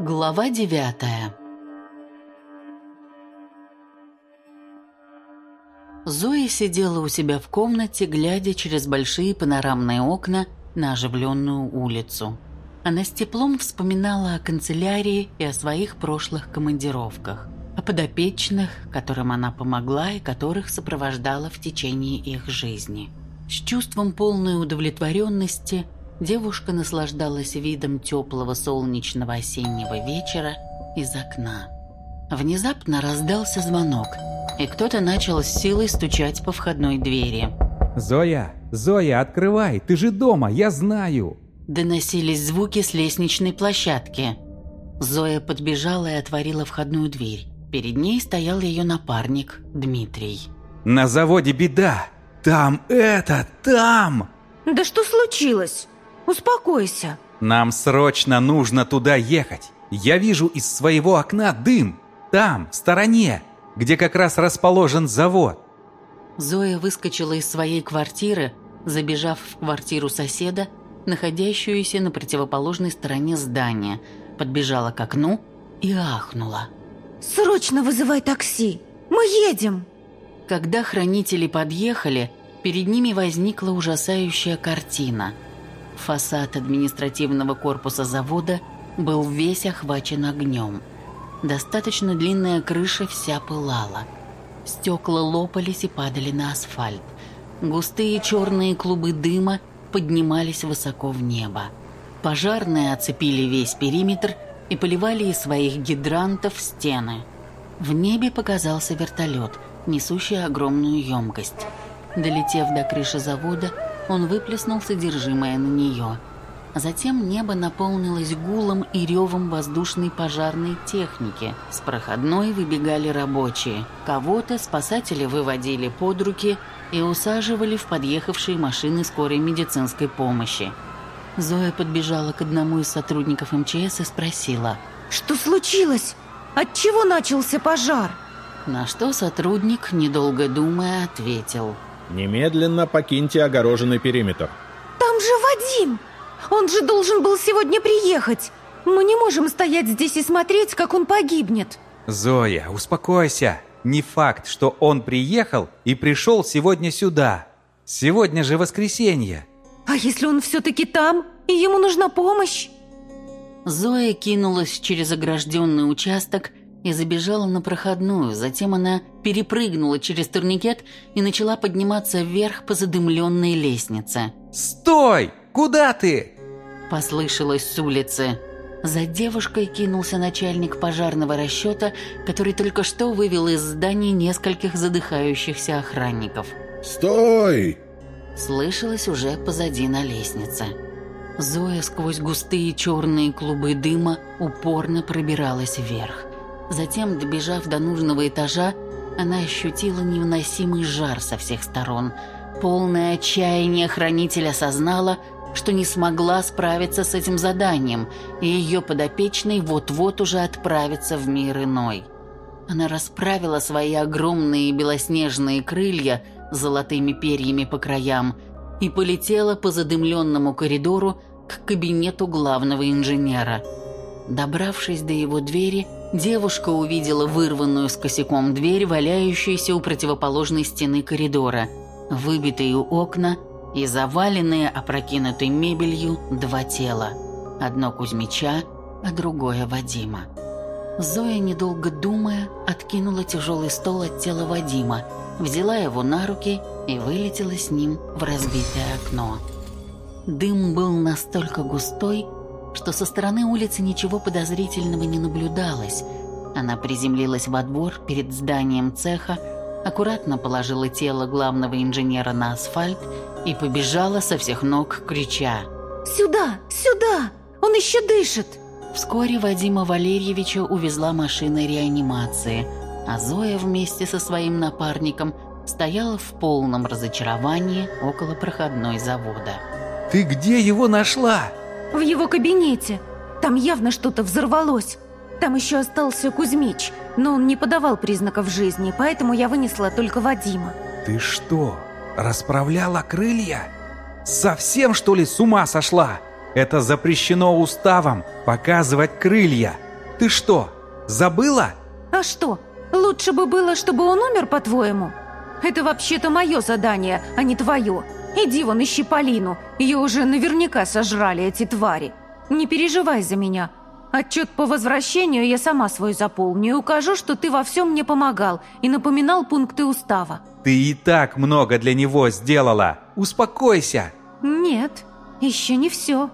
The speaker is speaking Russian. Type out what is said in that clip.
Глава девятая Зоя сидела у себя в комнате, глядя через большие панорамные окна на оживленную улицу. Она с теплом вспоминала о канцелярии и о своих прошлых командировках, о подопечных, которым она помогла и которых сопровождала в течение их жизни. С чувством полной удовлетворенности девушка наслаждалась видом теплого солнечного осеннего вечера из окна. Внезапно раздался звонок, и кто-то начал с силой стучать по входной двери. «Зоя! Зоя, открывай! Ты же дома, я знаю!» Доносились звуки с лестничной площадки. Зоя подбежала и отворила входную дверь. Перед ней стоял ее напарник Дмитрий. «На заводе беда! Там это, там!» Да что случилось? Успокойся. «Нам срочно нужно туда ехать! Я вижу из своего окна дым! Там, в стороне, где как раз расположен завод!» Зоя выскочила из своей квартиры, забежав в квартиру соседа, находящуюся на противоположной стороне здания, подбежала к окну и ахнула. Срочно вызывай такси. Мы едем. Когда хранители подъехали, перед ними возникла ужасающая картина. Фасад административного корпуса завода был весь охвачен огнем. Достаточно длинная крыша вся пылала. Стекла лопались и падали на асфальт. Густые черные клубы дыма поднимались высоко в небо. Пожарные оцепили весь периметр и поливали из своих гидрантов стены. В небе показался вертолет, несущий огромную емкость. Долетев до крыши завода, он выплеснул содержимое на нее. Затем небо наполнилось гулом и ревом воздушной пожарной техники. С проходной выбегали рабочие. Кого-то спасатели выводили под руки и усаживали в подъехавшие машины скорой медицинской помощи. Зоя подбежала к одному из сотрудников МЧС и спросила. Что случилось? От чего начался пожар? На что сотрудник, недолго думая, ответил. Немедленно покиньте огороженный периметр. Там же Вадим! Он же должен был сегодня приехать. Мы не можем стоять здесь и смотреть, как он погибнет. «Зоя, успокойся! Не факт, что он приехал и пришел сегодня сюда. Сегодня же воскресенье!» А если он все-таки там, и ему нужна помощь? Зоя кинулась через огражденный участок и забежала на проходную. Затем она перепрыгнула через турникет и начала подниматься вверх по задымленной лестнице. «Стой! Куда ты?» Послышалось с улицы. За девушкой кинулся начальник пожарного расчета, который только что вывел из здания нескольких задыхающихся охранников. «Стой!» Слышалось уже позади на лестнице. Зоя сквозь густые черные клубы дыма упорно пробиралась вверх. Затем, добежав до нужного этажа, она ощутила невыносимый жар со всех сторон. Полное отчаяние хранитель осознала, что не смогла справиться с этим заданием, и ее подопечный вот-вот уже отправится в мир иной. Она расправила свои огромные белоснежные крылья с золотыми перьями по краям и полетела по задымленному коридору к кабинету главного инженера. Добравшись до его двери, девушка увидела вырванную с косяком дверь, валяющуюся у противоположной стены коридора, выбитые окна и заваленные опрокинутой мебелью два тела. Одно Кузьмича, а другое Вадима. Зоя, недолго думая, откинула тяжелый стол от тела Вадима, взяла его на руки и вылетела с ним в разбитое окно. Дым был настолько густой, что со стороны улицы ничего подозрительного не наблюдалось. Она приземлилась во двор перед зданием цеха, аккуратно положила тело главного инженера на асфальт и побежала со всех ног, крича «Сюда! Сюда! Он еще дышит!» Вскоре Вадима Валерьевича увезла машина реанимации, а Зоя вместе со своим напарником стояла в полном разочаровании около проходной завода. «Ты где его нашла?» В его кабинете. Там явно что-то взорвалось. Там еще остался Кузьмич, но он не подавал признаков жизни, поэтому я вынесла только Вадима. «Ты что, расправляла крылья? Совсем, что ли, с ума сошла? Это запрещено уставом – показывать крылья. Ты что, забыла? А что, лучше бы было, чтобы он умер, по-твоему? Это вообще-то мое задание, а не твое. Иди вон, ищи Полину. Ее уже наверняка сожрали эти твари. Не переживай за меня. Отчет по возвращению я сама свой заполню и укажу, что ты во всем мне помогал и напоминал пункты устава. Ты и так много для него сделала. Успокойся. Нет, еще не все.